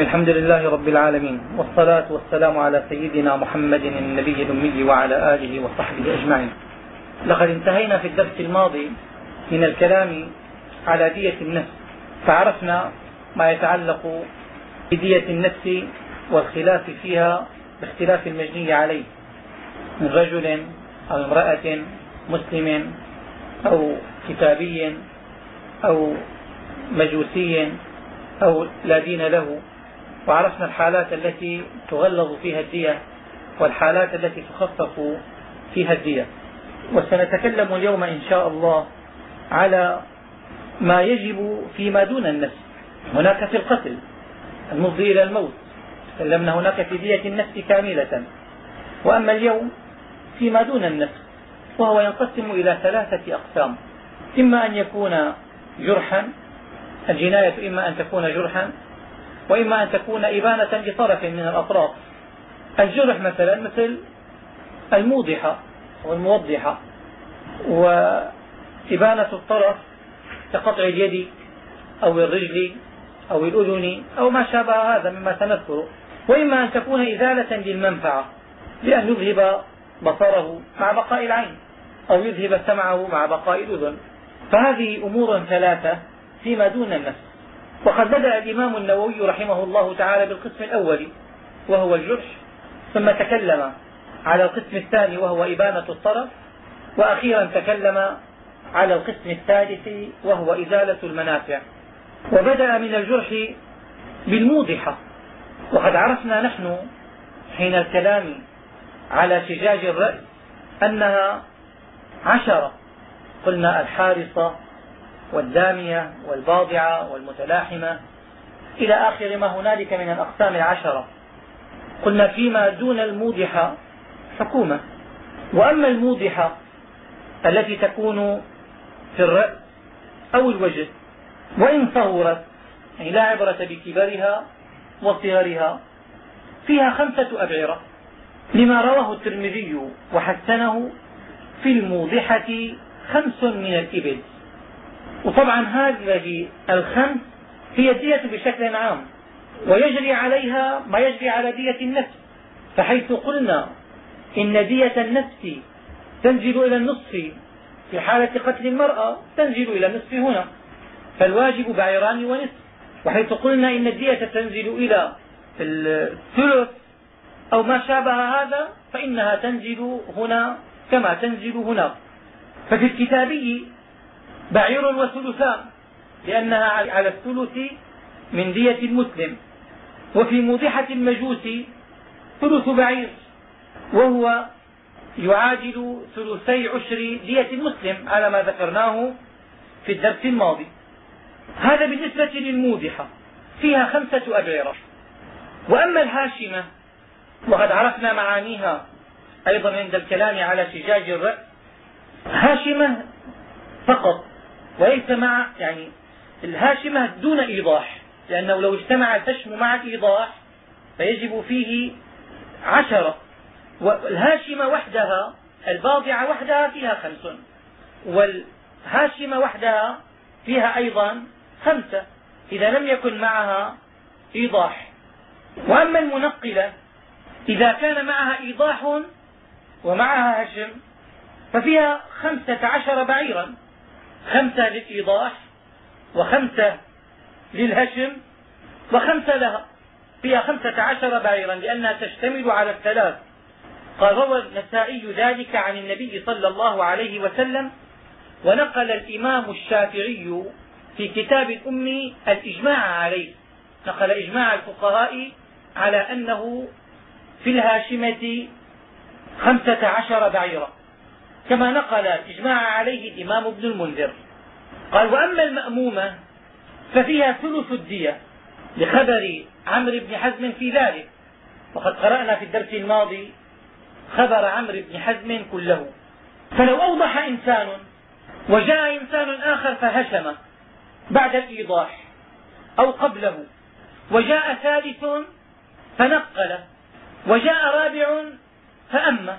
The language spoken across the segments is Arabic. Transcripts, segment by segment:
الحمد لله رب العالمين والصلاة والسلام على سيدنا محمد النبي الأمي وعلى آله وصحبه أجمعين. لقد انتهينا في الدرس الماضي من الكلام على دية النفس فعرفنا ما يتعلق بدية النفس والخلاف فيها باختلاف المجني عليه من رجل أو امرأة مسلم أو كتابي أو مجوسي أو لا دين له. وعرفنا الحالات التي تغلظ فيها الدية والحالات التي تخفف فيها الدية. وسنتكلم اليوم إن شاء الله على ما يجب فيما دون النفس. هناك في القتل المفضي إلى الموت. تكلمنا هناك في دية النفس كاملة. وأما اليوم فيما دون النفس وهو ينقسم إلى ثلاثة أقسام. إما أن يكون جرحا الجناية إما أن تكون جرحا. وإما أن تكون إبانة لطرف من الأطراف. الجرح مثلا مثل الموضحة والموضحة وإبانة الطرف كقطع اليد أو الرجل أو الأذن أو ما شابه هذا مما سنذكره. وإما أن تكون إزالة للمنفعة بأن يذهب بصره مع بقاء العين أو يذهب سمعه مع بقاء الأذن. فهذه أمور ثلاثة فيما دون النفس. وقد بدأ الإمام النووي رحمه الله تعالى بالقسم الأول وهو الجرح ثم تكلم على القسم الثاني وهو إبانة الطرف وأخيرا تكلم على القسم الثالث وهو إزالة المنافع. وبدأ من الجرح بالموضحة. وقد عرفنا نحن حين الكلام على شجاج الرأس أنها عشرة. قلنا الحارصة والدامية والباضعة والمتلاحمة إلى آخر ما هنالك من الأقسام العشرة. قلنا فيما دون الموضحة حكومة. وأما الموضحة التي تكون في الرأس أو الوجه وإن صغرت يعني لا عبرة بكبرها وصغرها فيها خمسة أبعرة. لما رواه الترمذي وحسنه في الموضحة خمس من الإبل. وطبعا هذه الخمس هي الدية بشكل عام ويجري عليها ما يجري على دية النفس فحيث قلنا إن دية النفس تنزل إلى النصف في حالة قتل المرأة تنزل إلى النصف هنا فالواجب بعيران ونصف وحيث قلنا إن الدية تنزل إلى الثلث أو ما شابه هذا فإنها تنزل هنا كما تنزل هنا. ففي الكتابي بعير وثلثان لأنها على الثلث من دية المسلم وفي موضحة المجوس ثلث بعير وهو يعادل ثلثي عشر دية المسلم على ما ذكرناه في الدرس الماضي. هذا بالنسبة للموضحة فيها خمسة أبعرة وأما الهاشمة وقد عرفنا معانيها أيضا عند الكلام على شجاج الرأس هاشمة فقط وليس مع يعني الهاشمة دون إيضاح لأنه لو اجتمع الهشم مع الإيضاح فيجب فيه عشرة. والهاشمة وحدها الباضعة وحدها فيها خمس. والهاشمة وحدها فيها أيضا خمسة إذا لم يكن معها إيضاح. وأما المنقلة إذا كان معها إيضاح ومعها هشم ففيها خمسة عشر بعيرا. خمسة للإيضاح وخمسة للهشم وخمسة لها فيها خمسة عشر بعيرا لأنها تشتمل على الثلاث. قال روى النسائي ذلك عن النبي صلى الله عليه وسلم ونقل الإمام الشافعي في كتاب الأم الإجماع عليه. نقل إجماع الفقهاء على أنه في الهاشمة خمسة عشر بعيرا كما نقل اجماع عليه الإمام ابن المنذر. قال وأما المأمومة ففيها ثلث الدية لخبر عمرو بن حزم في ذلك. وقد قرأنا في الدرس الماضي خبر عمرو بن حزم كله. فلو أوضح إنسان وجاء إنسان آخر فهشم بعد الإيضاح أو قبله. وجاء ثالث فنقل. وجاء رابع فأمه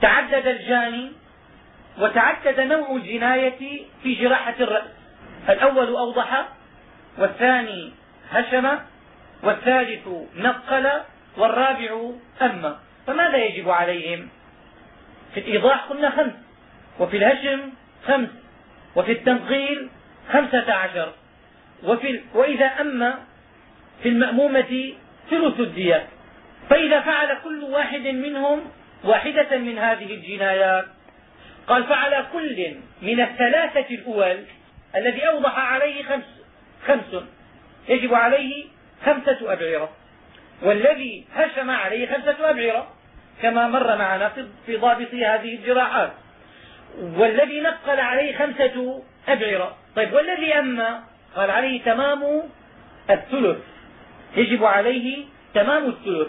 تعدد الجاني وتعدد نوع الجناية في جراحة الرأس. الأول أوضح والثاني هشم والثالث نقل والرابع أما فماذا يجب عليهم؟ في الإيضاح قلنا خمس وفي الهشم خمس وفي التنقيل خمسة عشر. وفي وإذا أما في المأمومة ثلث الدية. فإذا فعل كل واحد منهم واحدة من هذه الجنايات قال فعلى كل من الثلاثة الأول الذي أوضح عليه خمس, خمس يجب عليه خمسة أبعرة والذي هشم عليه خمسة أبعرة كما مر معنا في ضابط هذه الجراحات والذي نقل عليه خمسة أبعرة. طيب والذي أما؟ قال عليه تمام الثلث يجب عليه تمام الثلث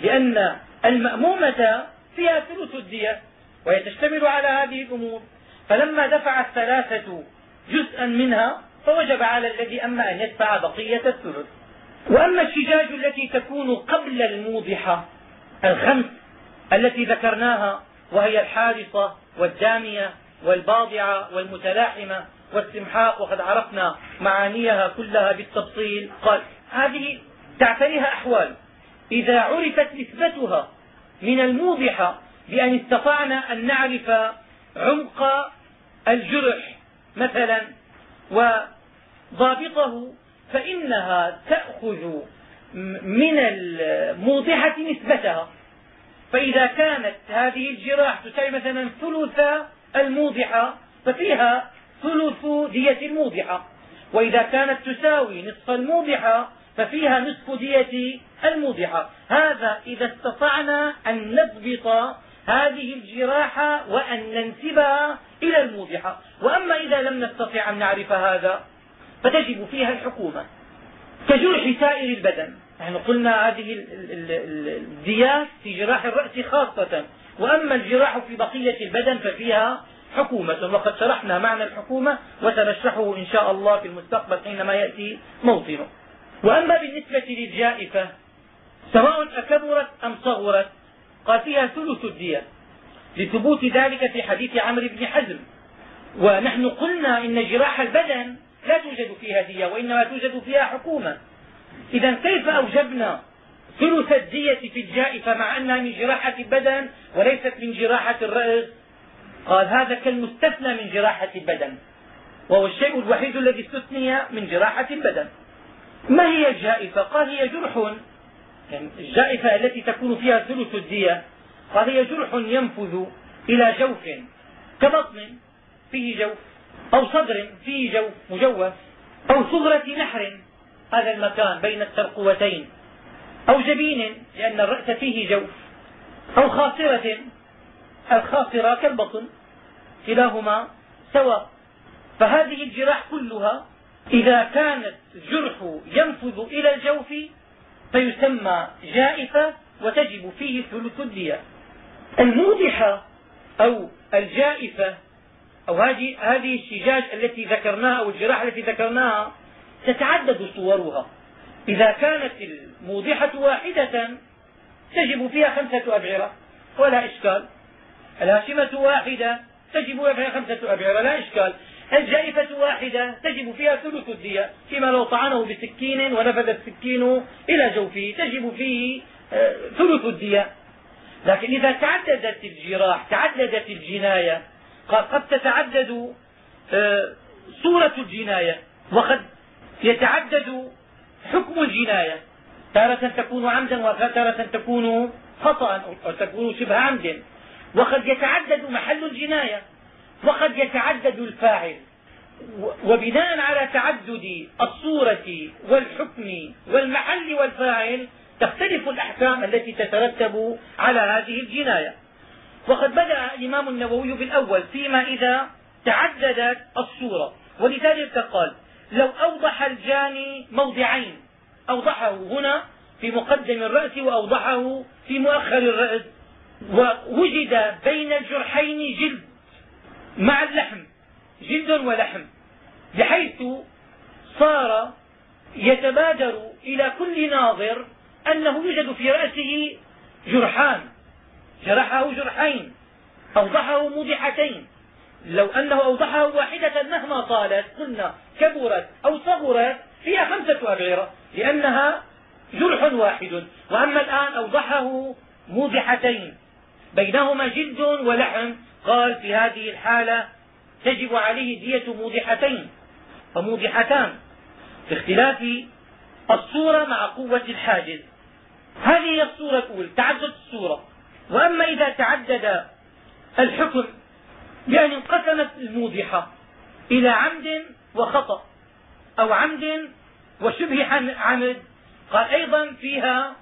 لأن المأمومة فيها ثلث الدية وهي تشتمل على هذه الأمور. فلما دفع الثلاثة جزءا منها فوجب على الذي أما أن يدفع بقية الثلث. وأما الشجاج التي تكون قبل الموضحة الخمس التي ذكرناها وهي الحارصة والدامية والباضعة والمتلاحمة والسمحاء وقد عرفنا معانيها كلها بالتفصيل. قال هذه تعتريها أحوال. إذا عرفت نسبتها من الموضحة بأن استطعنا أن نعرف عمق الجرح مثلا وضابطه فإنها تأخذ من الموضحة نسبتها. فإذا كانت هذه الجراح تساوي مثلا ثلث الموضحة ففيها ثلث دية الموضحة. وإذا كانت تساوي نصف الموضحة ففيها نصف دية الموضحة. هذا إذا استطعنا أن نضبط هذه الجراحة وأن ننسبها إلى الموضحة. وأما إذا لم نستطع أن نعرف هذا فتجب فيها الحكومة كجرح سائر البدن. نحن قلنا هذه الديات في جراح الرأس خاصة. وأما الجراح في بقية البدن ففيها حكومة. وقد شرحنا معنى الحكومة وسنشرحه إن شاء الله في المستقبل حينما يأتي موطنه. وأما بالنسبة للجائفة سواء أكبرت أم صغرت قال فيها ثلث الدية لثبوت ذلك في حديث عمرو بن حزم. ونحن قلنا إن جراح البدن لا توجد فيها دية وإنما توجد فيها حكومة. إذا كيف أوجبنا ثلث الدية في الجائفة مع أنها من جراحة البدن وليست من جراحة الرأس؟ قال هذا كالمستثنى من جراحة البدن. وهو الشيء الوحيد الذي استثني من جراحة البدن. ما هي الجائفة؟ قال هي جرح. يعني الجائفة التي تكون فيها ثلث الدية قال هي جرح ينفذ إلى جوف كبطن فيه جوف أو صدر فيه جوف مجوف أو صغرة نحر هذا المكان بين الترقوتين أو جبين لأن الرأس فيه جوف أو خاصرة الخاصرة كالبطن كلاهما سواء. فهذه الجراح كلها إذا كانت الجرح ينفذ إلى الجوف فيسمى جائفة وتجب فيه ثلث الدية. الموضحة أو الجائفة أو هذه هذه الشجاج التي ذكرناها أو الجراح التي ذكرناها تتعدد صورها. إذا كانت الموضحة واحدة تجب فيها خمسة أبعرة ولا إشكال. الهاشمة واحدة تجب فيها خمسة أبعرة لا إشكال. الجائفة واحدة تجب فيها ثلث الدية فيما لو طعنه بسكين ونفذ السكين إلى جوفه تجب فيه آه، ثلث الدية. لكن إذا تعددت الجراح تعددت الجناية قد تتعدد آه، صورة الجناية وقد يتعدد حكم الجناية. تارة تكون عمدا وتارة تكون خطأ أو تكون شبه عمد. وقد يتعدد محل الجناية. وقد يتعدد الفاعل. وبناء على تعدد الصورة والحكم والمحل والفاعل تختلف الأحكام التي تترتب على هذه الجناية. وقد بدأ الإمام النووي بالأول فيما إذا تعددت الصورة. ولذلك قال لو أوضح الجاني موضعين أوضحه هنا في مقدم الرأس وأوضحه في مؤخر الرأس ووجد بين الجرحين جلد مع اللحم جلد ولحم بحيث صار يتبادر إلى كل ناظر أنه يوجد في رأسه جرحان جرحه جرحين أوضحه موضحتين لو أنه أوضحه واحدة مهما طالت قلنا كبرت أو صغرت فيها خمسة أبعرة لأنها جرح واحد. وأما الآن أوضحه موضحتين بينهما جلد ولحم. قال في هذه الحالة تجب عليه دية موضحتين فموضحتان باختلاف الصورة مع قوة الحاجز. هذه هي الصورة الأولى تعدد الصورة. وأما إذا تعدد الحكم بأن انقسمت الموضحة إلى عمد وخطأ أو عمد وشبه عمد. قال أيضا فيها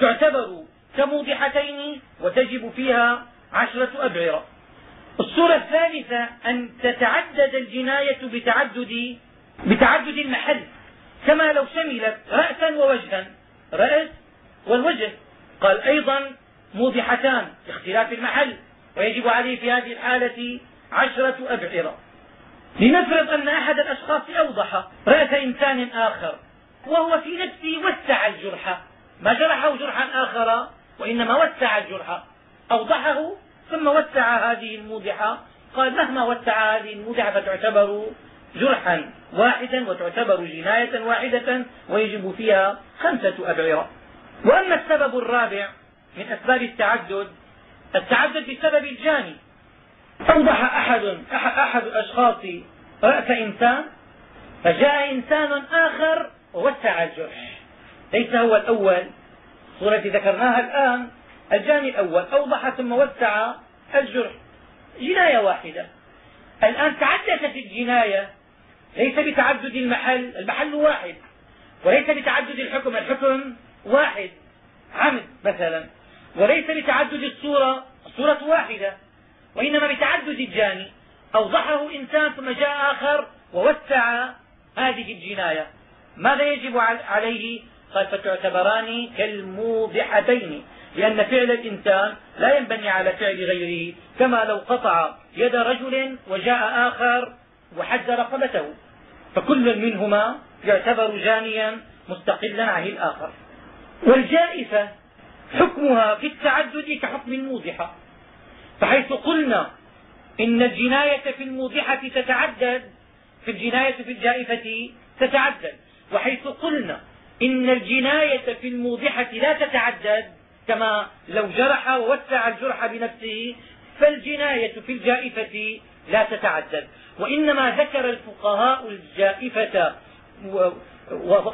تعتبر كموضحتين وتجب فيها عشرة أبعرة. الصورة الثالثة أن تتعدد الجناية بتعدد بتعدد المحل. كما لو شملت رأسا ووجها. رأس والوجه. قال أيضا موضحتان باختلاف المحل. ويجب عليه في هذه الحالة عشرة أبعرة. لنفرض أن أحد الأشخاص أوضح رأس إنسان آخر وهو في نفسه وسع الجرح. ما جرحه جرحا آخر وإنما وسع الجرح. أوضحه ثم وسع هذه الموضحة قال مهما وسع هذه الموضحة فتعتبر جرحا واحدا وتعتبر جناية واحدة ويجب فيها خمسة أبعرة. وأما السبب الرابع من أسباب التعدد التعدد بسبب الجاني. أوضح أحد أحد الأشخاص رأس إنسان فجاء إنسان آخر ووسع الجرح. ليس هو الأول. التي ذكرناها الآن. الجاني الأول أوضح ثم وسع الجرح. جناية واحدة. الآن تعددت الجناية. ليس بتعدد المحل المحل واحد. وليس بتعدد الحكم الحكم واحد. عمد مثلا. وليس بتعدد الصورة الصورة واحدة. وإنما بتعدد الجاني. أوضحه إنسان ثم جاء آخر ووسع هذه الجناية. ماذا يجب عليه؟ قال فتعتبران كالموضحتين. لأن فعل الإنسان لا ينبني على فعل غيره كما لو قطع يد رجل وجاء آخر وحد رقبته فكل منهما يعتبر جانيا مستقلا عن الآخر. والجائفة حكمها في التعدد كحكم الموضحة. فحيث قلنا إن الجناية في الموضحة تتعدد في الجناية في الجائفة تتعدد. وحيث قلنا إن الجناية في الموضحة لا تتعدد كما لو جرح ووسع الجرح بنفسه فالجناية في الجائفة لا تتعدد. وإنما ذكر الفقهاء الجائفة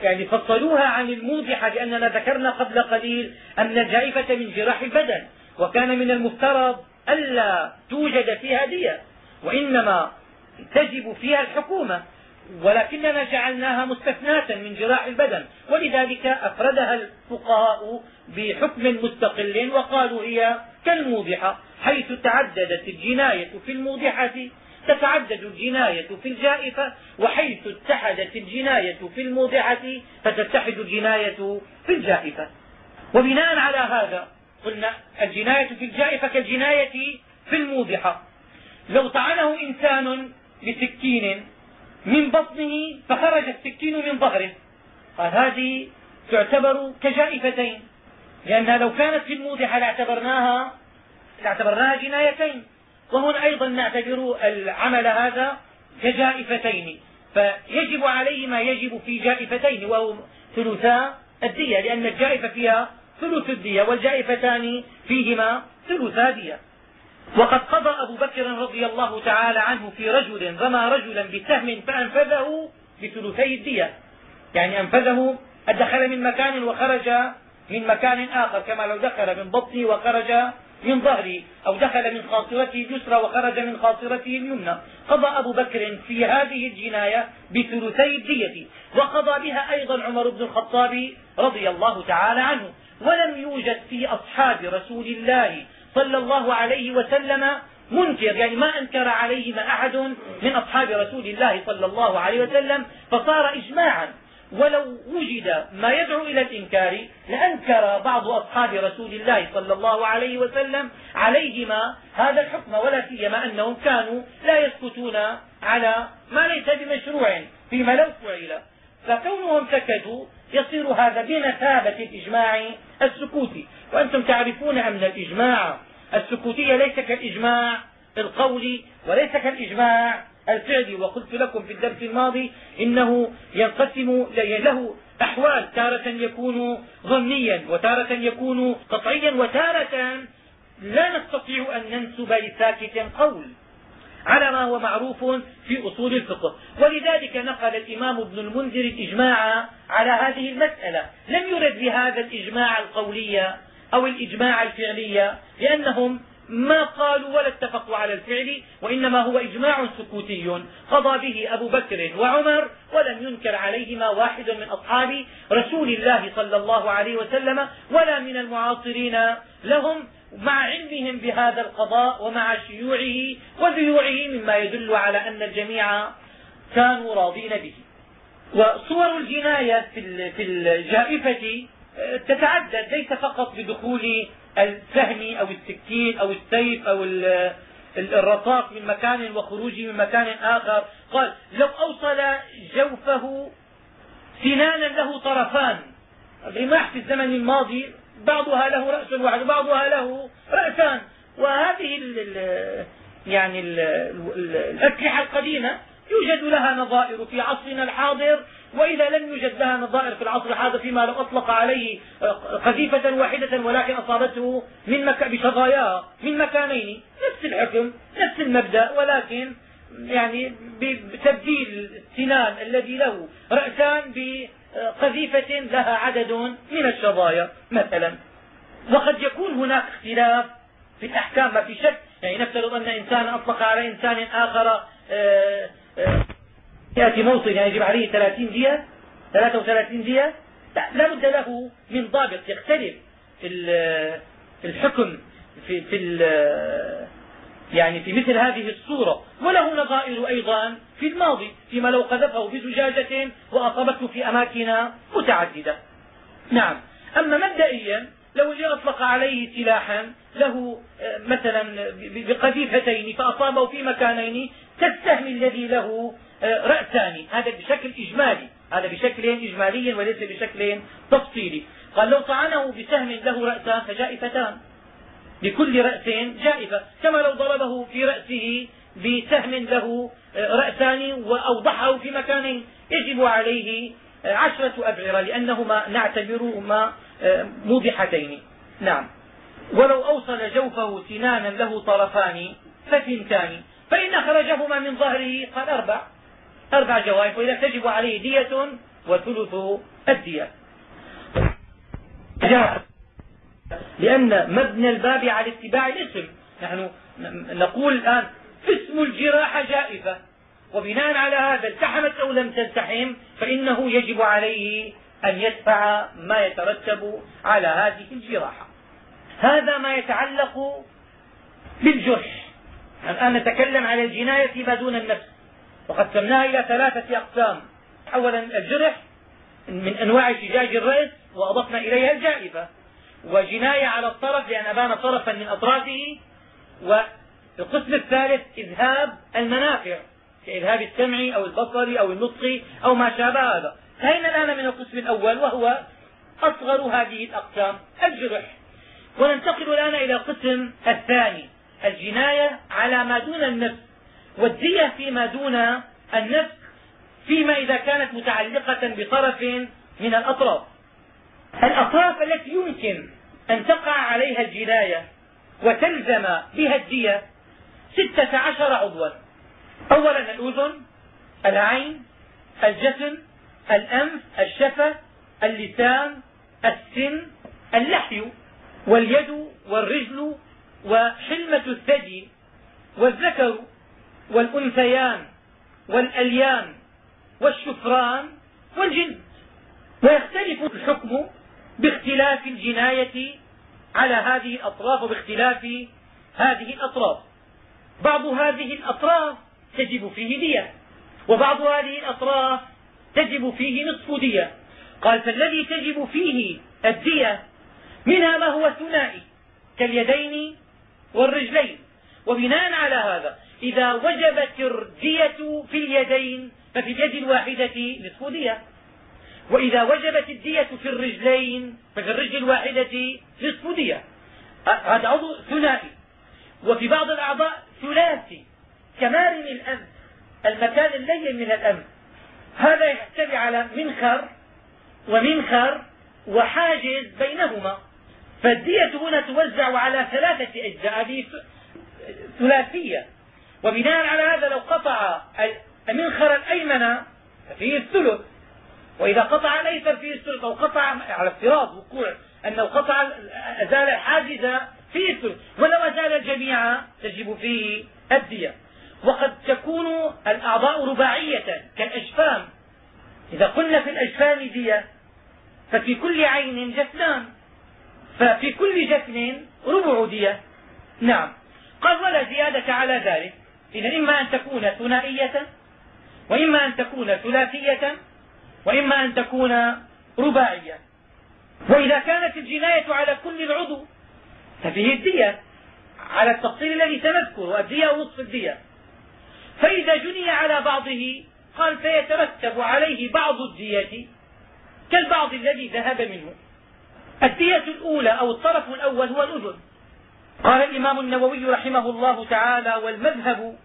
يعني فصلوها عن الموضحة لأننا ذكرنا قبل قليل أن الجائفة من جراح البدن وكان من المفترض ألا توجد فيها دية وإنما تجب فيها الحكومة. ولكننا جعلناها مستثناة من جراح البدن ولذلك أفردها الفقهاء بحكم مستقل وقالوا هي كالموضحة حيث تعددت الجناية في الموضحة تتعدد الجناية في الجائفة وحيث اتحدت الجناية في الموضحة فتتحد الجناية في الجائفة. وبناء على هذا قلنا الجناية في الجائفة كالجناية في الموضحة. لو طعنه إنسان بسكين من بطنه فخرج السكين من ظهره. قال هذه تعتبر كجائفتين لأنها لو كانت في الموضحة لاعتبرناها لاعتبرناها جنايتين. وهنا أيضا نعتبر العمل هذا كجائفتين. فيجب عليه ما يجب في جائفتين وهو ثلثا الدية لأن الجائفة فيها ثلث الدية والجائفتان فيهما ثلثا دية. وقد قضى أبو بكر رضي الله تعالى عنه في رجل رمى رجلا بسهم فأنفذه بثلثي الدية. يعني أنفذه دخل من مكان وخرج من مكان آخر كما لو دخل من بطنه وخرج من ظهره أو دخل من خاصرته اليسرى وخرج من خاصرته اليمنى. قضى أبو بكر في هذه الجناية بثلثي الدية وقضى بها أيضا عمر بن الخطاب رضي الله تعالى عنه. ولم يوجد في أصحاب رسول الله صلى الله عليه وسلم منكر. يعني ما أنكر عليهما أحد من أصحاب رسول الله صلى الله عليه وسلم فصار إجماعا. ولو وجد ما يدعو إلى الإنكار لأنكر بعض أصحاب رسول الله صلى الله عليه وسلم عليهما هذا الحكم ولا سيما أنهم كانوا لا يسكتون على ما ليس بمشروع فيما لو فعل. فكونهم سكتوا يصير هذا بمثابة الإجماع السكوتي. وأنتم تعرفون أن الإجماع السكوتي ليس كالإجماع القولي وليس كالإجماع الفعلي. وقلت لكم في الدرس الماضي إنه ينقسم له الأحوال تارة يكون ظنيا وتارة يكون قطعيا وتارة لا نستطيع أن ننسب لساكت قول. على ما هو معروف في أصول الفقه. ولذلك نقل الإمام ابن المنذر الإجماع على هذه المسألة. لم يرد بهذا الإجماع القولي أو الإجماع الفعلي لأنهم ما قالوا ولا اتفقوا على الفعل وإنما هو إجماع سكوتي. قضى به أبو بكر وعمر ولم ينكر عليهما واحد من أصحاب رسول الله صلى الله عليه وسلم ولا من المعاصرين. لهم مع علمهم بهذا القضاء ومع شيوعه وذيوعه مما يدل على أن الجميع كانوا راضين به. وصور الجناية في الجائفة تتعدد ليس فقط بدخول السهم أو السكين أو السيف أو الرصاص من مكان وخروجه من مكان آخر. قال لو أوصل جوفه سنانا له طرفان. الرماح في الزمن الماضي بعضها له رأس واحد وبعضها له رأسان. وهذه ال يعني ال الأسلحة القديمة يوجد لها نظائر في عصرنا الحاضر وإذا لم يوجد لها نظائر في العصر الحاضر فيما لو أطلق عليه قذيفة واحدة ولكن أصابته من مك... بشظاياها من مكانين. نفس الحكم نفس المبدأ ولكن يعني بتبديل السنان الذي له رأسان بقذيفة لها عدد من الشظايا مثلا. وقد يكون هناك اختلاف في الأحكام ما في شك. يعني نفترض أن إنسانا أطلق على إنسان آخر آه، آه، يأتي موصل يعني يجب عليه 30 دية 33 دية. لا بد له من ضابط يختلف الحكم في في يعني في مثل هذه الصورة. وله نظائر أيضا في الماضي فيما لو قذفه بزجاجة وأصابته في أماكن متعددة. نعم. أما مبدئيا لو جاء اطلق عليه سلاحا له آه، مثلا بقذيفتين فأصابه في مكانين كالسهم الذي له آه، رأسان. هذا بشكل إجمالي. هذا بشكل إجمالي وليس بشكل تفصيلي. قال لو طعنه بسهم له رأسان فجائفتان. لكل رأس جائفة كما لو ضربه في رأسه بسهم له آه، رأسان وأوضحه في مكانين يجب عليه آه، عشرة أبعرة لأنهما نعتبرهما موضحتين نعم. ولو أوصل جوفه سنانا له طرفان فثنتان فإن أخرجهما من ظهره قال أربع. أربع جوائف وإذا تجب عليه دية وثلث الدية. لأن مبنى الباب على اتباع الاسم. نحن نقول الآن اسم الجراحة جائفة وبناء على هذا التحمت أو لم تلتحم فإنه يجب عليه أن يدفع ما يترتب على هذه الجراحة. هذا ما يتعلق بالجرح. الآن نتكلم على الجناية ما دون النفس. وقسمناها إلى ثلاثة أقسام. أولا الجرح من أنواع شجاج الرأس وأضفنا إليها الجائفة. وجناية على الطرف لأن أبان طرفا من أطرافه. والقسم الثالث إذهاب المنافع كإذهاب السمع أو البصر أو النطق أو ما شابه هذا. انتهينا الآن من القسم الأول وهو أصغر هذه الأقسام الجرح. وننتقل الآن إلى القسم الثاني الجناية على ما دون النفس والدية فيما دون النفس فيما إذا كانت متعلقة بطرف من الأطراف. الأطراف التي يمكن أن تقع عليها الجناية وتلزم بها الدية ستة عشر عضوا. أولا الأذن العين الجسم الأنف الشفة اللسان السن اللحي واليد والرجل وحلمة الثدي والذكر والأنثيان والأليان والشفران والجلد. ويختلف الحكم باختلاف الجناية على هذه الأطراف وباختلاف هذه الأطراف. بعض هذه الأطراف تجب فيه دية وبعض هذه الأطراف تجب فيه نصف دية. قال فالذي تجب فيه الدية منها ما هو ثنائي كاليدين والرجلين. وبناء على هذا إذا وجبت الدية في اليدين ففي اليد الواحدة نصف دية. وإذا وجبت الدية في الرجلين ففي الرجل الواحدة نصف دية. هذا عضو ثنائي. وفي بعض الأعضاء ثلاثي. كمارن الأنف المكان اللين من الأنف هذا يحتوي على منخر ومنخر وحاجز بينهما. فالدية هنا توزع على ثلاثة أجزاء. هذه ثلاثية. وبناء على هذا لو قطع المنخر الأيمن ففيه الثلث. وإذا قطع الأيسر فيه الثلث أو قطع على افتراض وقوع أنه قطع أزال الحاجز فيه الثلث ولو أزال الجميع تجب فيه الدية. وقد تكون الأعضاء رباعية كالأجفام. إذا قلنا في الأجفام دية ففي كل عين جفنان. ففي كل جفن ربع دية. نعم. قال ولا زيادة على ذلك. إذا إما أن تكون ثنائية وإما أن تكون ثلاثية وإما أن تكون رباعية. وإذا كانت الجناية على كل العضو ففيه الدية على التفصيل الذي سنذكره الدية ونصف الدية. فإذا جني على بعضه قال فيترتب عليه بعض الدية كالبعض الذي ذهب منه. الدية الأولى أو الطرف الأول هو الأذن. قال الإمام النووي رحمه الله تعالى والمذهب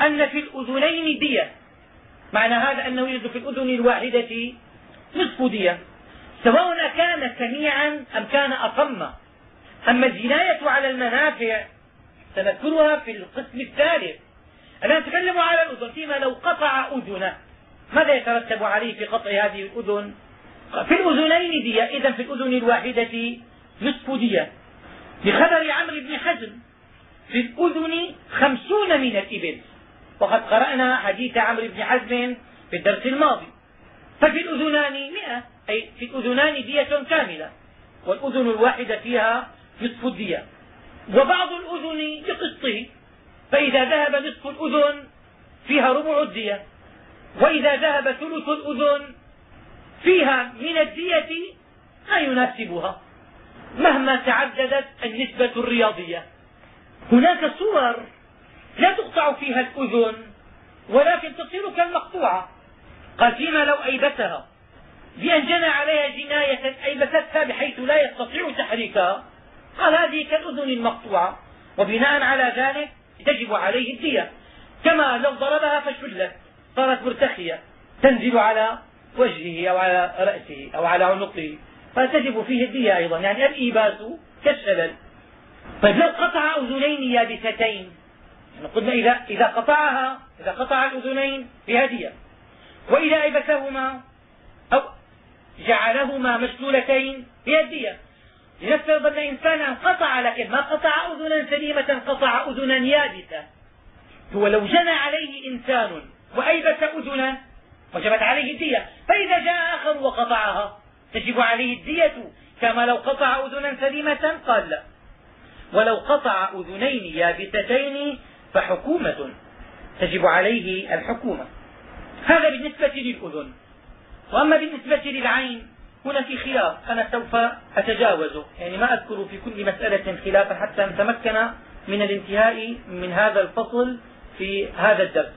أن في الأذنين دية. معنى هذا أنه يوجد في الأذن الواحدة نصف دية سواء كان سميعا أم كان أصم أما الجناية على المنافع سنذكرها في القسم الثالث. الآن نتكلم على الأذن فيما لو قطع أذنه. ماذا يترتب عليه في قطع هذه الأذن؟ في الأذنين دية إذا في الأذن الواحدة نصف دية بخبر عمرو بن حزم في الأذن خمسون من الإبل. وقد قرأنا حديث عمرو بن حزم في الدرس الماضي. ففي الأذنان مئة أي في الأذنان دية كاملة والأذن الواحدة فيها نصف الدية. وبعض الأذن بقسطه فإذا ذهب نصف الأذن فيها ربع الدية. وإذا ذهب ثلث الأذن فيها من الدية ما يناسبها مهما تعددت النسبة الرياضية. هناك صور لا تقطع فيها الأذن ولكن تصير كالمقطوعة قال فيما لو أيبتها بأن جنى عليها جناية أيبتتها بحيث لا يستطيع تحريكها. قال هذه كالأذن المقطوعة وبناء على ذلك تجب عليه الدية. كما لو ضربها فشلت صارت مرتخية تنزل على وجهه أو على رأسه أو على عنقه. فتجب فيه الدية أيضا. يعني الإيباس كالشلل. طيب لو قطع أذنين يابستين قلنا إذا, إذا قطعها إذا قطع الأذنين فيها دية وإذا أيبسهما أو جعلهما مشلولتين الدية لنفترض أن إنسانا قطع لكن ما قطع أذنا سليمة قطع أذنا يابسة. هو لو جنى عليه إنسان وأيبس أذنا وجبت عليه الدية. فإذا جاء آخر وقطعها تجب عليه الدية. كما لو قطع أذنا سليمة قال لا. ولو قطع أذنين يابستين فحكومة تجب عليه الحكومة. هذا بالنسبة للأذن. وأما بالنسبة للعين هنا في خلاف. أنا سوف أتجاوزه. يعني ما أذكر في كل مسألة خلافا حتى نتمكن من الانتهاء من هذا الفصل في هذا الدرس.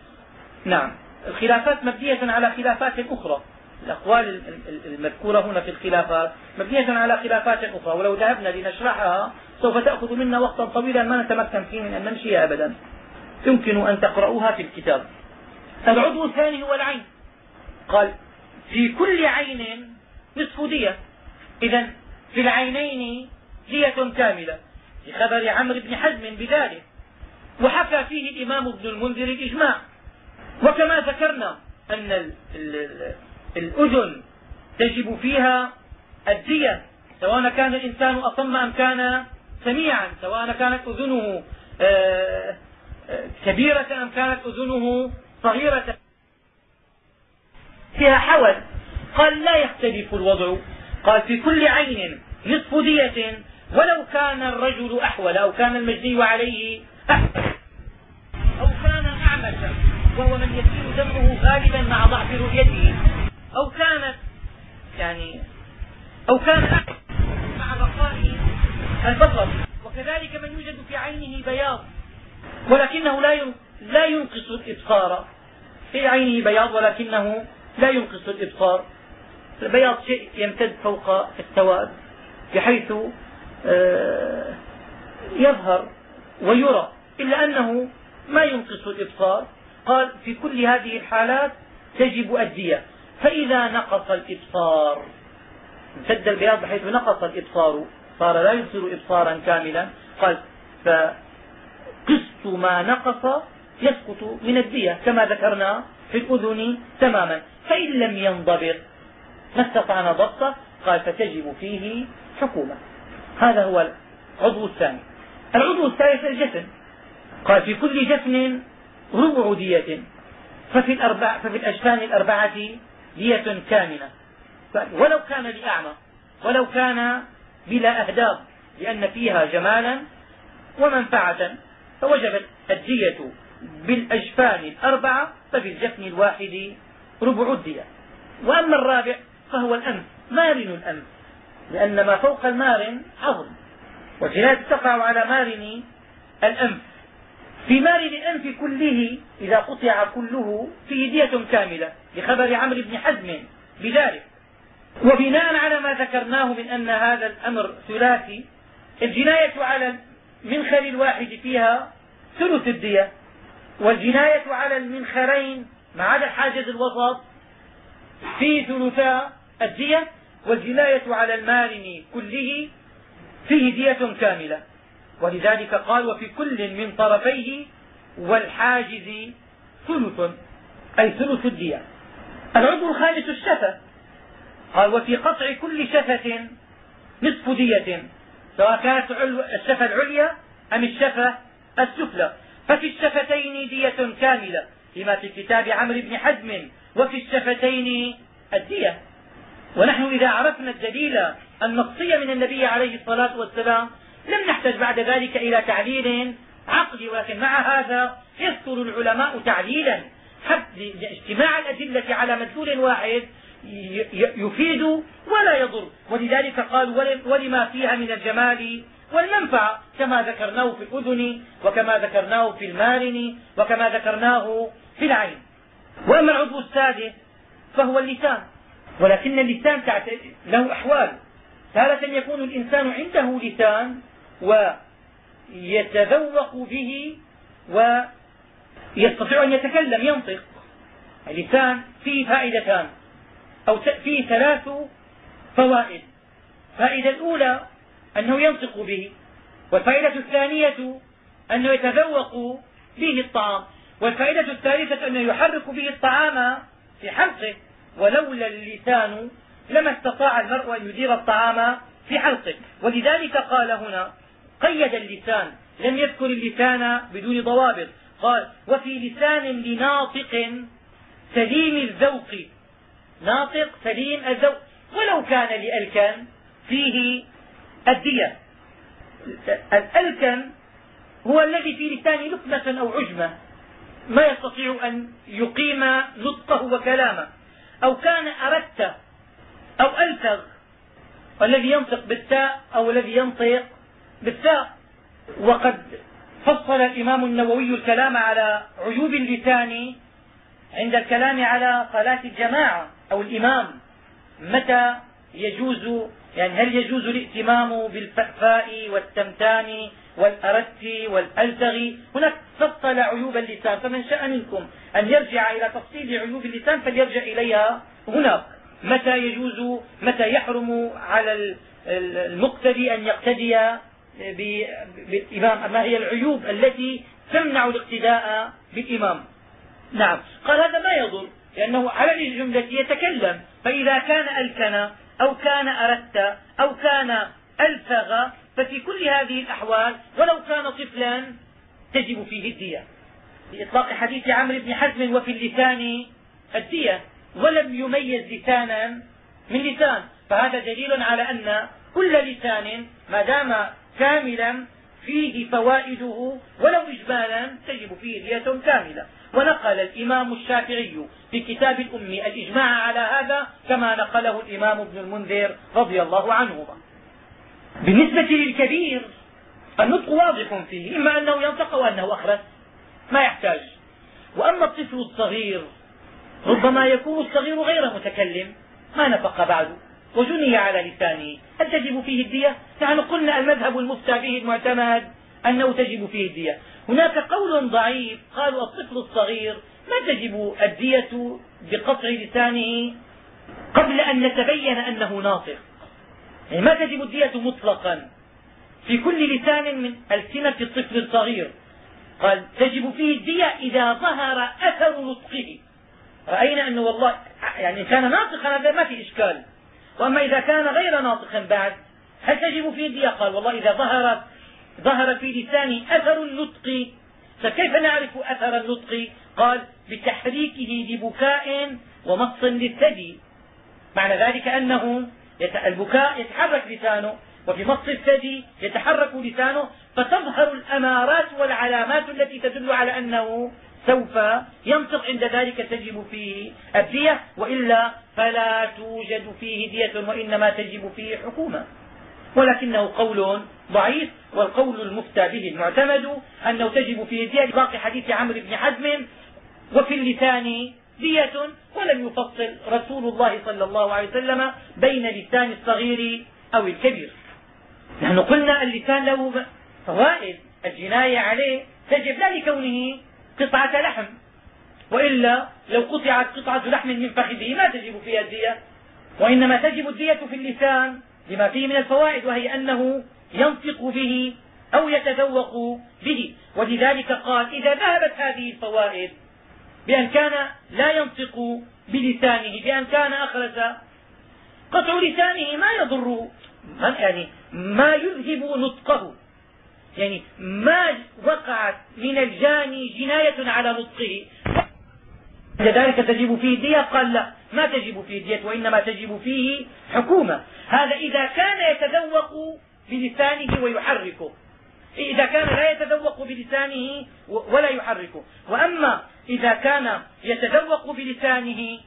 نعم. الخلافات مبنية على خلافات أخرى. الأقوال المذكورة هنا في الخلافات مبنية على خلافات أخرى. ولو ذهبنا لنشرحها سوف تأخذ منا وقتا طويلا ما نتمكن فيه من أن نمشي أبدا. يمكن أن تقرأوها في الكتاب. العضو الثاني هو العين. قال في كل عين نصف دية. إذا في العينين دية كاملة. في خبر عمرو بن حزم بذلك. وحكى فيه الإمام ابن المنذر الإجماع. وكما ذكرنا أن الأذن تجب فيها الدية. سواء كان الإنسان أصم أم كان سميعا. سواء كانت أذنه آه، كبيرة أم كانت أذنه صغيرة؟ فيها حول. قال لا يختلف الوضع. قال في كل عين نصف دية ولو كان الرجل أحول أو كان المجني عليه أحول. أو كان أعمشا وهو من يسير دمه غالبا مع ضعف رؤيته. أو كانت يعني أو كان مع بقاء البصر. وكذلك من يوجد في عينه بياض. ولكنه لا ينقص الإبصار. في عينه بياض ولكنه لا ينقص الإبصار. البياض شيء يمتد فوق السواد بحيث آه، يظهر ويرى إلا أنه ما ينقص الإبصار. قال في كل هذه الحالات تجب الدية فإذا نقص الإبصار امتد البياض بحيث نقص الإبصار صار لا يبصر إبصارا كاملا. قال فقسط ما نقص يسقط من الدية كما ذكرنا في الأذن تماما. فإن لم ينضبط ما استطعنا ضبطه قال فتجب فيه حكومة. هذا هو العضو الثاني. العضو الثالث الجفن قال في كل جفن ربع دية. ففي, الأربع ففي الأجفان الأربعة دية كاملة ولو كان لأعمى ولو كان بلا أهداب لأن فيها جمالا ومنفعة. فوجبت الدية بالأجفان الأربعة ففي الجفن الواحد ربع الدية. وأما الرابع فهو الأنف مارن الأنف لأن ما فوق المارن عظم. والجناية تقع على مارن الأنف. في مارن الأنف كله إذا قطع كله فيه دية كاملة لخبر عمرو بن حزم بذلك. وبناء على ما ذكرناه من أن هذا الأمر ثلاثي الجناية على المنخر الواحد فيها ثلث الدية والجناية على المنخرين ما عدا الحاجز الوسط في ثلثا الدية والجناية على المارن كله فيه دية كاملة. ولذلك قال وفي كل من طرفيه والحاجز ثلث أي ثلث الدية. العضو الخامس الشفة. قال وفي قطع كل شفة نصف دية. سواء كانت الشفة العليا أم الشفة السفلى. ففي الشفتين دية كاملة فيما في كتاب عمرو بن حزم وفي الشفتين الدية. ونحن إذا عرفنا الدليل النصي من النبي عليه الصلاة والسلام لم نحتج بعد ذلك إلى تعليل عقلي ولكن مع هذا يذكر العلماء تعليلا. اجتماع الأدلة على مدلول واحد يفيد ولا يضر. ولذلك قال ولما فيها من الجمال والمنفعة كما ذكرناه في الأذن وكما ذكرناه في المارن وكما ذكرناه في العين. وأما العضو السادس فهو اللسان. ولكن اللسان له أحوال. تارة يكون الإنسان عنده لسان ويتذوق به ويستطيع أن يتكلم ينطق. اللسان فيه فائدتان. أو فيه ثلاث فوائد. الفائدة الأولى أنه ينطق به والفائدة الثانية أنه يتذوق به الطعام والفائدة الثالثة أنه يحرك به الطعام في حلقه ولولا اللسان لما استطاع المرء أن يدير الطعام في حلقه. ولذلك قال هنا قيد اللسان لم يذكر اللسان بدون ضوابط. قال وفي لسان لناطق سليم الذوق ناطق سليم الذوق. ولو كان لألكن فيه الدية. الألكن هو الذي في لسانه لقمة أو عجمة. ما يستطيع أن يقيم نطقه وكلامه. أو كان أردت أو ألتغ. والذي ينطق بالتاء أو الذي ينطق بالتاء وقد فصل الإمام النووي الكلام على عيوب اللسان عند الكلام على صلاة الجماعة. أو الإمام متى يجوز يعني هل يجوز الائتمام بالفأفاء والتمتام والأرت والألتغ هناك فصل عيوب اللسان فمن شاء منكم أن يرجع إلى تفصيل عيوب اللسان فليرجع إليها هناك. متى يجوز متى يحرم على المقتدي أن يقتدي بالإمام؟ ما هي العيوب التي تمنع الاقتداء بالإمام؟ نعم. قال هذا ما يضر. لأنه على الجملة يتكلم. فإذا كان ألكن أو كان أردت أو كان ألفغ ففي كل هذه الأحوال ولو كان طفلا تجب فيه الدية. بإطلاق حديث عمرو بن حزم وفي اللسان الدية ولم يميز لسانا من لسان. فهذا دليل على أن كل لسان ما دام كاملا فيه فوائده ولو إجمالا تجب فيه دية كاملة. ونقل الإمام الشافعي في كتاب الأم الإجماع على هذا كما نقله الإمام ابن المنذر رضي الله عنهما. بالنسبة للكبير النطق واضح فيه إما أنه ينطق أو أنه أخرس ما يحتاج. وأما الطفل الصغير ربما يكون الصغير غير متكلم ما نفق بعد. وجني على لسانه هل تجب فيه الدية؟ نحن قلنا المذهب المفتى به المعتمد أنه تجب فيه الدية. هناك قول ضعيف. قالوا الطفل الصغير ما تجب الدية بقطع لسانه قبل أن نتبين أنه ناطق؟ يعني ما تجب الدية مطلقا في كل لسان من ألسنة الطفل الصغير؟ قال تجب فيه الدية إذا ظهر أثر نطقه. رأينا أنه والله يعني كان ناطقا هذا ما في إشكال. وأما إذا كان غير ناطق بعد هل تجب فيه الدية قال والله إذا ظهر ظهر في لسانه أثر النطق فكيف نعرف أثر النطق؟ قال بتحريكه لبكاء ومص للثدي. معنى ذلك أنه البكاء يتحرك لسانه وفي مص الثدي يتحرك لسانه فتظهر الأمارات والعلامات التي تدل على أنه سوف ينطق عند ذلك تجب فيه الدية وإلا فلا توجد فيه دية وإنما تجب فيه حكومة. ولكنه قول ضعيف والقول المفتى به المعتمد أنه تجب فيه دية باقي حديث عمرو بن حزم وفي اللسان دية ولم يفصل رسول الله صلى الله عليه وسلم بين لسان الصغير أو الكبير. نحن قلنا اللسان له فوائد الجناية عليه تجب لا لكونه قطعة لحم. وإلا لو قطعت قطعة لحم من فخذه ما تجب فيها الدية وإنما تجب الدية في اللسان لما فيه من الفوائد وهي أنه ينطق به أو يتذوق به. ولذلك قال إذا ذهبت هذه الفوائد بأن كان لا ينطق بلسانه بأن كان أخرس قطع لسانه ما يضر يعني ما يذهب نطقه. يعني ما وقعت من الجاني جناية على نطقه. لذلك تجب فيه الدية قال لا ما تجب فيه الدية وإنما تجب فيه حكومة. هذا إذا كان يتذوق بلسانه ويحركه. إذا كان لا يتذوق بلسانه ولا يحركه. وأما إذا كان يتذوق بلسانه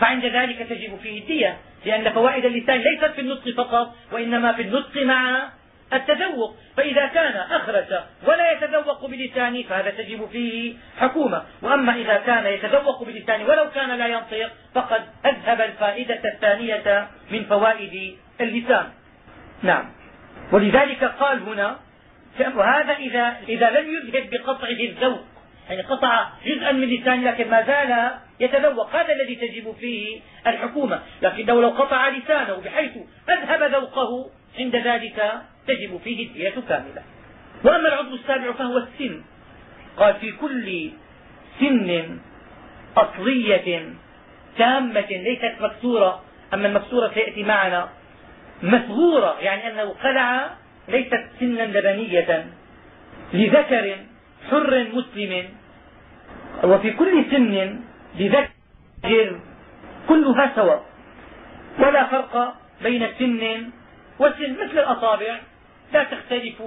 فعند ذلك تجب فيه الدية لأن فوائد اللسان ليست في النطق فقط وإنما في النطق مع التذوق فإذا كان أخرس ولا يتذوق بلسانه فهذا تجب فيه حكومة. وأما إذا كان يتذوق بلسانه ولو كان لا ينطق فقد أذهب الفائدة الثانية من فوائد اللسان. نعم. ولذلك قال هنا وهذا إذا, إذا لم يذهب بقطعه الذوق يعني قطع جزءا من لسانه لكن ما زال يتذوق هذا الذي تجب فيه الحكومة. لكنه لو قطع لسانه بحيث أذهب ذوقه عند ذلك تجب فيه الدية كاملة. وأما العضو السابع فهو السن. قال في كل سن أصلية تامة ليست مكسورة. أما المكسورة سيأتي معنا مثغورة يعني أنه قلع ليست سنا لبنية لذكر حر مسلم. وفي كل سن لذكر كلها سواء ولا فرق بين سن وسن مثل الأصابع. لا تختلف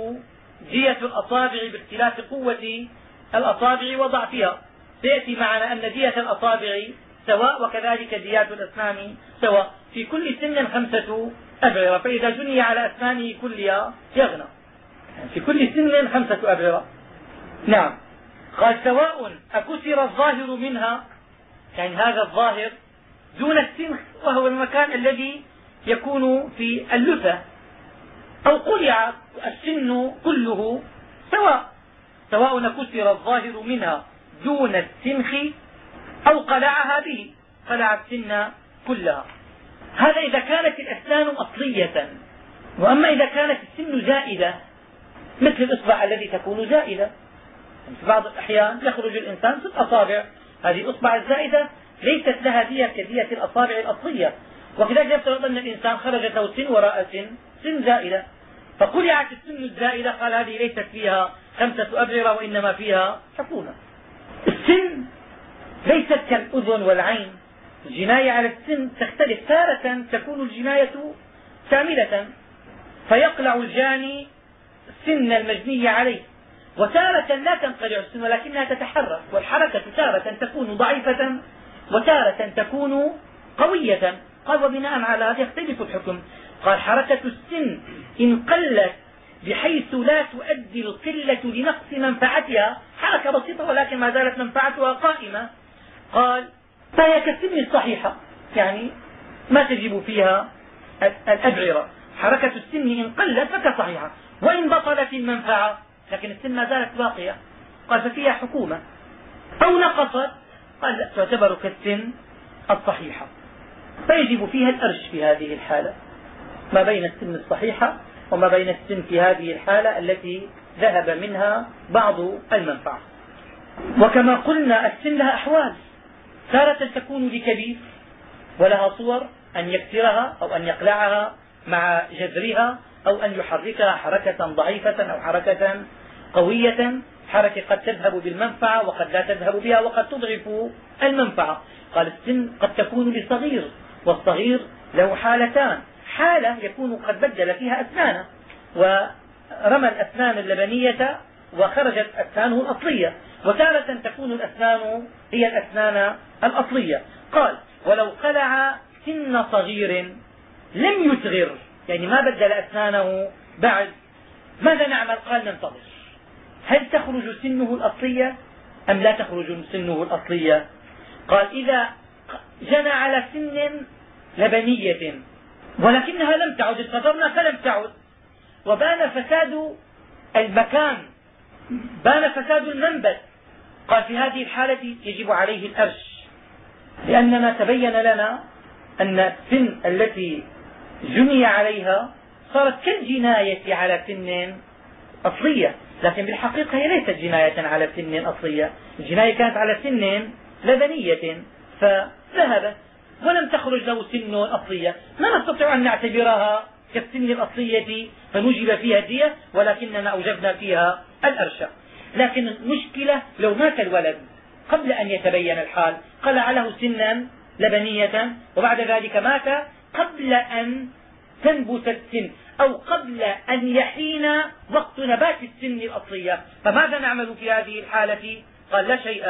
دية الأصابع باختلاف قوة الأصابع وضعفها. سيأتي معنا أن دية الأصابع سواء وكذلك ديات الأسنان سواء. في كل سن خمسة أبعرة فإذا جني على أسنانه كلها يغنى. في كل سن خمسة أبعرة نعم. قال سواء أكسر الظاهر منها يعني هذا الظاهر دون السنخ وهو المكان الذي يكون في اللثة. أو قلع السن كله سواء سواء كسر الظاهر منها دون السنخ أو قلعها به قلع السن كلها. هذا إذا كانت الأسنان أصلية. وأما إذا كانت السن زائدة مثل الإصبع الذي تكون زائدة. في بعض الأحيان يخرج الإنسان ست أصابع هذه الأصبع الزائدة ليست لها دية كدية الأصابع الأصلية. وكذلك يفترض أن الإنسان خرجت له سن وراء سن. سن زائدة. فقلعت السن الزائدة قال هذه ليست فيها خمسة أبررة وإنما فيها حكومة السن ليست كالأذن والعين. الجناية على السن تختلف تارة تكون الجناية كاملة. فيقلع الجاني سن المجني عليه. وتارة لا تنقلع السن ولكنها تتحرك. والحركة تارة تكون ضعيفة وتارة تكون قوية. قال وبناء على هذا يختلف الحكم. قال حركة السن إن قلت بحيث لا تؤدي القلة لنقص منفعتها حركة بسيطة ولكن ما زالت منفعتها قائمة. قال فهي كالسن الصحيحة يعني ما تجب فيها الأبعرة حركة السن إن قلت فكصحيحة وإن بطلت المنفعة لكن السن ما زالت باقية. قال ففيها حكومة. أو نقصت قال لا تعتبر كالسن الصحيحة. فيجب فيها الأرش في هذه الحالة. ما بين السن الصحيحة وما بين السن في هذه الحالة التي ذهب منها بعض المنفعة. وكما قلنا السن لها أحوال تارة تكون لكبير ولها صور أن يكسرها أو أن يقلعها مع جذرها أو أن يحركها حركة ضعيفة أو حركة قوية حركة قد تذهب بالمنفعة وقد لا تذهب بها وقد تضعف المنفعة. قال السن قد تكون لصغير والصغير له حالتان حالة يكون قد بدل فيها أسنانه ورمى الأسنان اللبنية وخرجت أسنانه الأصلية وتارة تكون الأسنان هي الأسنان الأصلية. قال ولو قلع سن صغير لم يصغر. يعني ما بدل أسنانه بعد. ماذا نعمل؟ قال ننتظر. هل تخرج سنه الأصلية أم لا تخرج سنه الأصلية؟ قال إذا جنى على سن لبنية ولكنها لم تعد انتظرنا فلم تعد. وبان فساد المكان بان فساد المنبت قال في هذه الحالة يجب عليه الأرش. لأننا تبين لنا أن السن التي جني عليها صارت كالجناية على سن أصلية. لكن بالحقيقة هي ليست جناية على سن أصلية. الجناية كانت على سن لبنية فذهبت. ولم تخرج له سن أصلية. ما نستطيع أن نعتبرها كالسن الأصلية فنجب فيها الدية ولكننا أوجبنا فيها الأرشة. لكن المشكلة لو مات الولد قبل أن يتبين الحال قلع له سنا لبنية وبعد ذلك مات قبل أن تنبت السن أو قبل أن يحين وقت نبات السن الأصلية. فماذا نعمل في هذه الحالة؟ قال لا شيء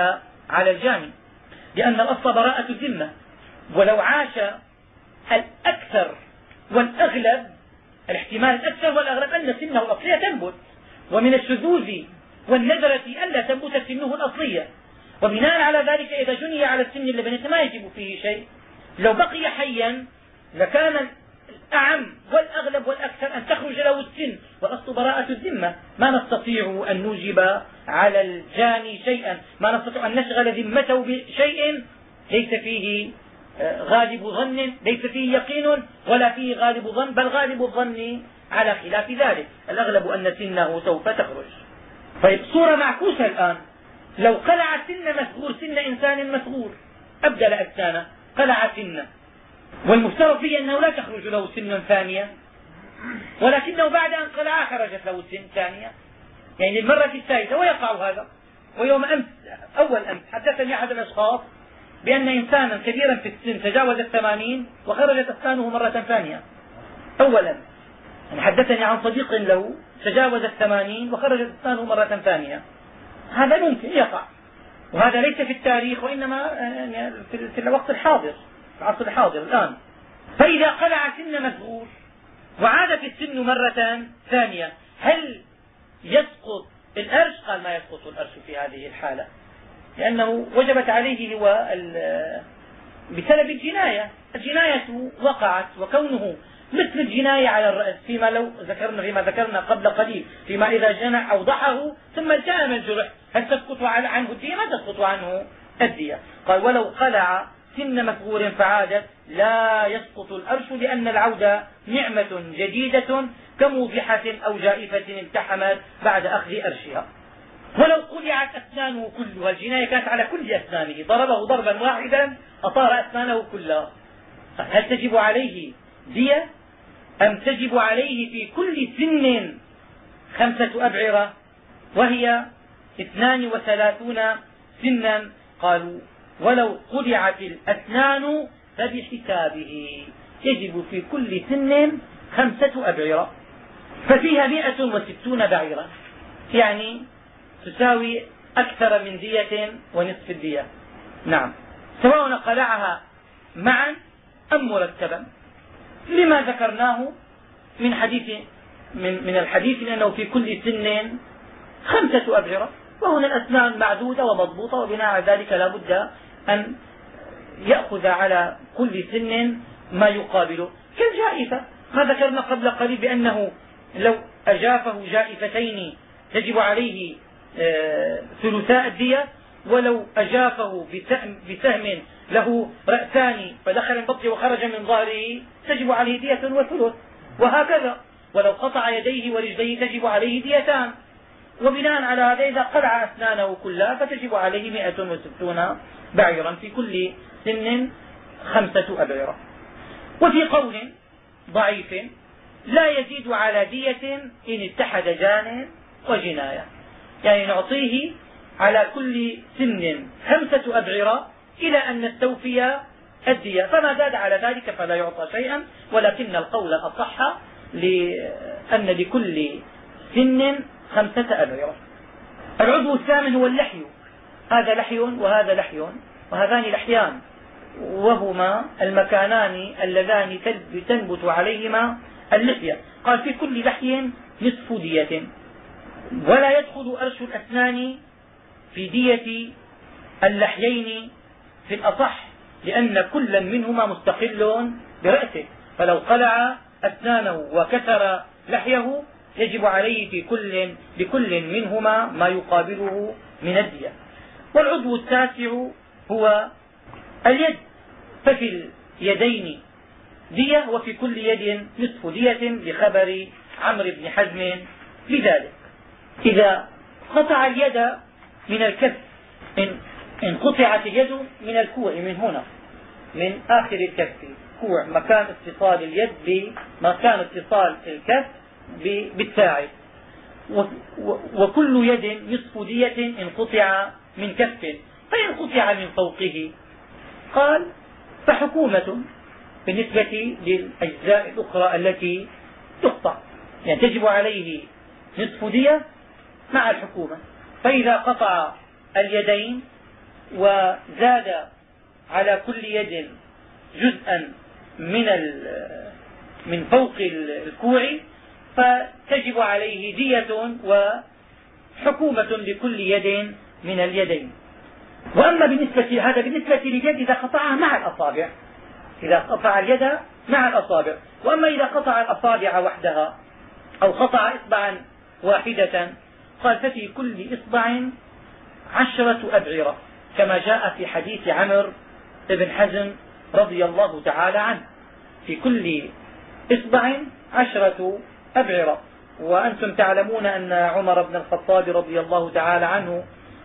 على الجاني لأن الأصل براءة الذمة. ولو عاش الأكثر والأغلب الاحتمال الأكثر والأغلب أن سنه الأصلية تنبت. ومن الشذوذ والندرة ألا تنبت سنه الأصلية. وبناء على ذلك إذا جني على السن اللبنية ما يجب فيه شيء لو بقي حيا لكان الأعم والأغلب والأكثر أن تخرج له السن. والأصل براءة الذمة. ما نستطيع أن نوجب على الجاني شيئا. ما نستطيع أن نشغل ذمته بشيء ليس فيه غالب ظن ليس فيه يقين ولا فيه غالب ظن بل غالب الظن على خلاف ذلك. الأغلب أن سنه سوف تخرج. طيب صورة معكوسة الآن. لو قلع سن مسغور سن إنسان مسغور أبدل أسنانه قلع سنه. والمفترض فيه أنه لا تخرج له سن ثانية ولكنه بعد أن قلع خرجت له سن ثانية. يعني المرة الثالثة ويقع هذا. ويوم أمس أول أمس حدثني أحد الأشخاص بأن إنسانا كبيرا في السن تجاوز الثمانين وخرجت أسنانه مرة ثانية. أولا يعني حدثني عن صديق له تجاوز الثمانين وخرجت أسنانه مرة ثانية. هذا ممكن يقع. وهذا ليس في التاريخ وإنما يعني في الوقت الحاضر في العصر الحاضر الآن. فإذا قلع سن مسغور وعادت السن مرة ثانية هل يسقط الأرش؟ قال ما يسقط الأرش في هذه الحالة. لأنه وجبت عليه هو بسبب الجناية. الجناية وقعت وكونه مثل الجناية على الرأس فيما لو ذكرنا فيما ذكرنا قبل قليل فيما إذا جنى أوضحه ثم التأم الجرح هل تسقط عنه الدية؟ ما تسقط عنه الدية. قال ولو قلع سن مثغور فعادت لا يسقط الأرش لأن العودة نعمة جديدة كموضحة أو جائفة التحمت بعد أخذ أرشها. ولو قلعت أسنانه كلها الجناية كانت على كل أسنانه ضربه ضربا واحدا أطار أسنانه كلها. هل تجب عليه دية؟ أم تجب عليه في كل سن خمسة أبعرة وهي اثنان وثلاثون سنا؟ قالوا ولو قلعت الأسنان فبحسابه. يجب في كل سن خمسة أبعرة ففيها مئة وستون بعيرا يعني تساوي أكثر من دية ونصف الدية. نعم. سواء قلعها معا أم مرتبا. لما ذكرناه من حديث من, من الحديث لأنه في كل سن خمسة أبعرة وهنا الأسنان معدودة ومضبوطة وبناء على ذلك لا بد أن يأخذ على كل سن ما يقابله. كالجائفة. ما ذكرنا قبل قليل بأنه لو أجافه جائفتين تجب عليه ثلثاء الدية ولو أجافه بسهم له رأسان فدخل من بطنه وخرج من ظهره تجب عليه دية وثلث. وهكذا ولو قطع يديه ورجليه تجب عليه ديتان. وبناء على هذا إذا قلع أسنانه كلها فتجب عليه مئة وستون بعيرا في كل سن خمسة أبعرة. وفي قول ضعيف لا يزيد على دية إن اتحد جان وجناية. يعني نعطيه على كل سن. خمسة أبعرة إلى أن نستوفي الدية. فما زاد على ذلك فلا يعطى شيئا ولكن القول الأصح لأن لكل سن خمسة أبعرة. العضو الثامن هو اللحي. هذا لحي وهذا لحي وهذان لحيان. وهما المكانان اللذان تنبت عليهما اللحية. قال في كل لحي نصف دية. ولا يدخل أرش الأسنان في دية اللحيين في الأصح لأن كلا منهما مستقل برأسه. فلو قلع أسنانه وكسر لحيه يجب عليه في كل لكل منهما ما يقابله من الدية. والعضو التاسع هو اليد. ففي اليدين دية وفي كل يد نصف دية لخبر عمرو بن حزم بذلك إذا قطع اليد من الكف إن, إن قطعت اليد من الكوع من هنا من آخر الكف كوع مكان اتصال اليد بمكان اتصال الكف بالساعد وكل يد نصف دية إن قطع من كف. فإن قطع من فوقه قال فحكومة بالنسبة للأجزاء الأخرى التي تقطع. يعني تجب عليه نصف دية مع الحكومة. فإذا قطع اليدين وزاد على كل يد جزءا من من فوق الكوع فتجب عليه دية وحكومة لكل يد من اليدين. وأما بالنسبة هذا بالنسبة لليد إذا قطعها مع الأصابع. إذا قطع اليد مع الأصابع. وأما إذا قطع الأصابع وحدها أو قطع إصبعا واحدة قال ففي كل إصبع عشرة أبعرة كما جاء في حديث عمر بن حزم رضي الله تعالى عنه. في كل إصبع عشرة أبعرة. وأنتم تعلمون أن عمر بن الخطاب رضي الله تعالى عنه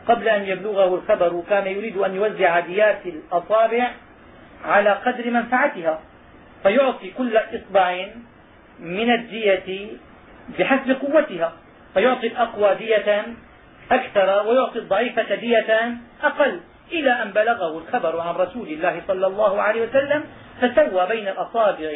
قبل أن يبلغه الخبر كان يريد أن يوزع ديات الأصابع على قدر منفعتها فيعطي كل إصبع من الدية بحسب قوتها. فيعطي الأقوى دية أكثر ويعطي الضعيفة دية أقل إلى أن بلغه الخبر عن رسول الله صلى الله عليه وسلم فسوى بين الأصابع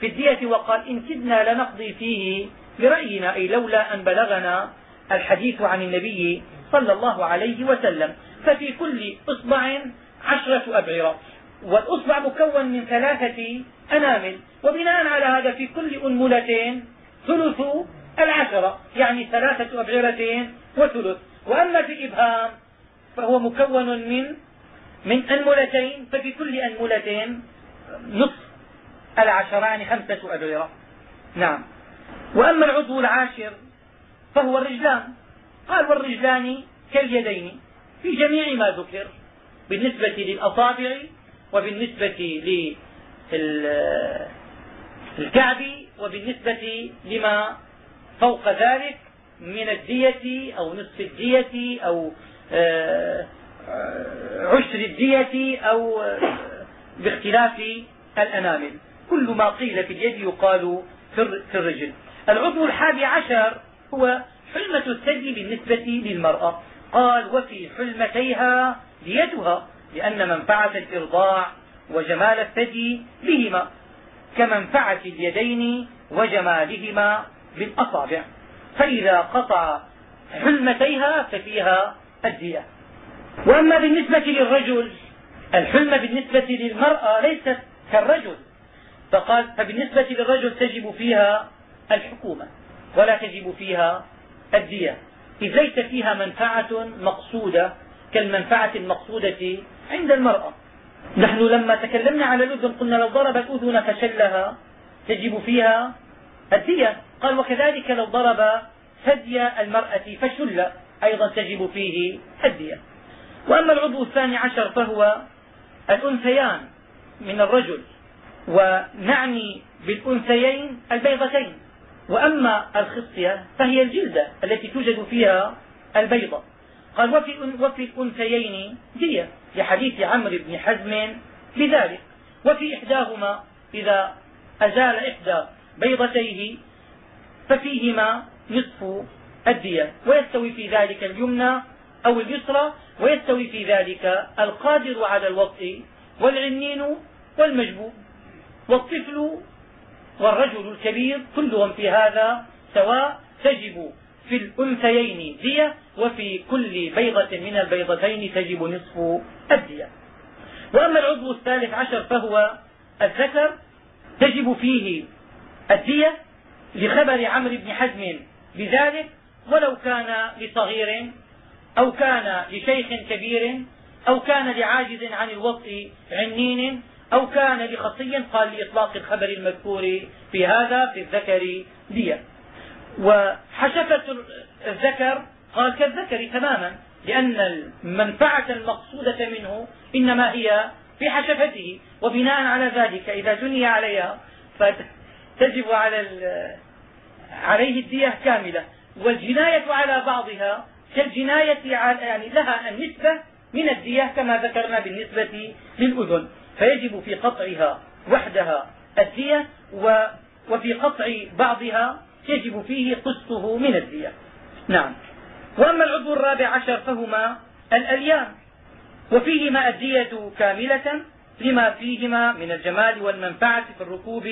في الدية وقال إن كدنا لنقضي فيه برأينا أي لولا أن بلغنا الحديث عن النبي صلى الله عليه وسلم. ففي كل إصبع عشرة أبعرة والأصبع مكون من ثلاثة أنامل وبناء على هذا في كل أنملة ثلث العشرة يعني ثلاثة أبعرة وثلث. وأما في الإبهام فهو مكون من من أنملتين ففي كل أنملة نصف العشران خمسة أبعرة. نعم. وأما العضو العاشر فهو الرجلان. قال والرجلان كاليدين في جميع ما ذكر بالنسبة للأصابع وبالنسبة للكعب وبالنسبة لما فوق ذلك من الدية أو نصف الدية أو آه، عشر الدية أو آه، باختلاف الأنامل. كل ما قيل في اليد يقال في الرجل. العضو الحادي عشر هو حلمة الثدي بالنسبة للمرأة. قال وفي حلمتيها ديتها لأن منفعة الإرضاع وجمال الثدي بهما كمنفعة اليدين وجمالهما بالأصابع. فإذا قطع حلمتيها ففيها الدية وأما بالنسبة للرجل الحلم بالنسبة للمرأة ليست كالرجل. فقال فبالنسبة للرجل تجب فيها الحكومة ولا تجب فيها الدية إذ ليس فيها منفعة مقصودة كالمنفعة المقصودة عند المرأة. نحن لما تكلمنا على الأذن قلنا لو ضرب الأذن فشلها تجب فيها الدية. قال وكذلك لو ضرب ثدي المرأة فشل أيضا تجب فيه الدية. وأما العضو الثاني عشر فهو الأنثيان من الرجل ونعني بالأنثيين البيضتين. وأما الخصية فهي الجلدة التي توجد فيها البيضة. قال وفي, وفي الأنثيين دية لحديث عمرو بن حزم بذلك. وفي إحداهما إذا أزال إحدى بيضتيه ففيهما نصف الدية ويستوي في ذلك اليمنى أو اليسرى ويستوي في ذلك القادر على الوطء والعنين والمجبوب والطفل والرجل الكبير كلهم في هذا سواء تجب في الأنثيين دية وفي كل بيضة من البيضتين تجب نصف الدية. وأما العضو الثالث عشر فهو الذكر تجب فيه الدية لخبر عمرو بن حزم بذلك ولو كان لصغير أو كان لشيخ كبير أو كان لعاجز عن الوطء عنين أو كان لخصي قال لإطلاق الخبر المذكور في هذا في الذكر دية. وحشفة الذكر قال كالذكر تماما لأن المنفعة المقصودة منه إنما هي في حشفته وبناء على ذلك إذا جني عليها فتجب على عليه الدية كاملة. والجناية على بعضها كالجناية يعني لها النسبة من الدية كما ذكرنا بالنسبة للأذن. فيجب في قطعها وحدها الدية وفي قطع بعضها يجب فيه قسطه من الدية. نعم. وأما العضو الرابع عشر فهما الأليان. وفيهما الدية كاملة لما فيهما من الجمال والمنفعة في الركوب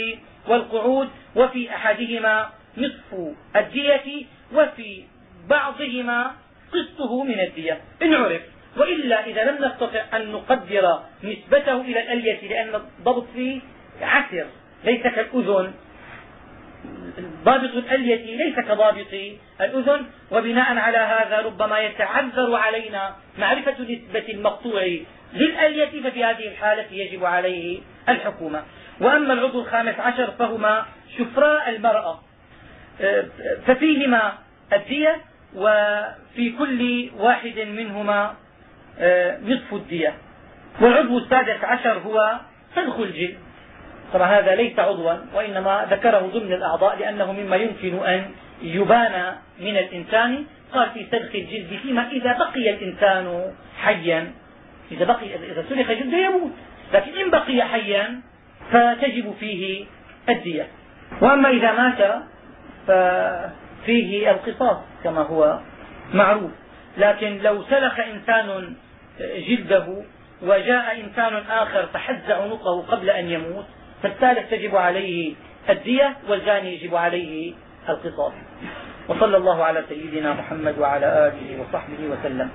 والقعود وفي أحدهما نصف الدية وفي بعضهما قسطه من الدية. إن عرف. وإلا إذا لم نستطع أن نقدر نسبته إلى الألية لأن الضبط فيه عسر ليس كالأذن. ضابط الألية ليس كضابط الأذن. وبناء على هذا ربما يتعذر علينا معرفة نسبة المقطوع للألية ففي هذه الحالة يجب عليه الحكومة. وأما العضو الخامس عشر فهما شفراء المرأة. ففيهما الدية وفي كل واحد منهما نصف الدية. والعضو السادس عشر هو سلخ الجلد طبعا هذا ليس عضوا وإنما ذكره ضمن الأعضاء لأنه مما يمكن أن يبان من الإنسان. قال في سلخ الجلد فيما إذا بقي الإنسان حيا. إذا بقي إذا سلخ جلده يموت. لكن إن بقي حيا فتجب فيه الدية. وأما إذا مات ففيه القصاص كما هو معروف. لكن لو سلخ إنسان جلده وجاء إنسان آخر فحز عنقه قبل أن يموت فالثالث تجب عليه الدية والجاني يجب عليه القصاص. وصلى الله على سيدنا محمد وعلى آله وصحبه وسلم.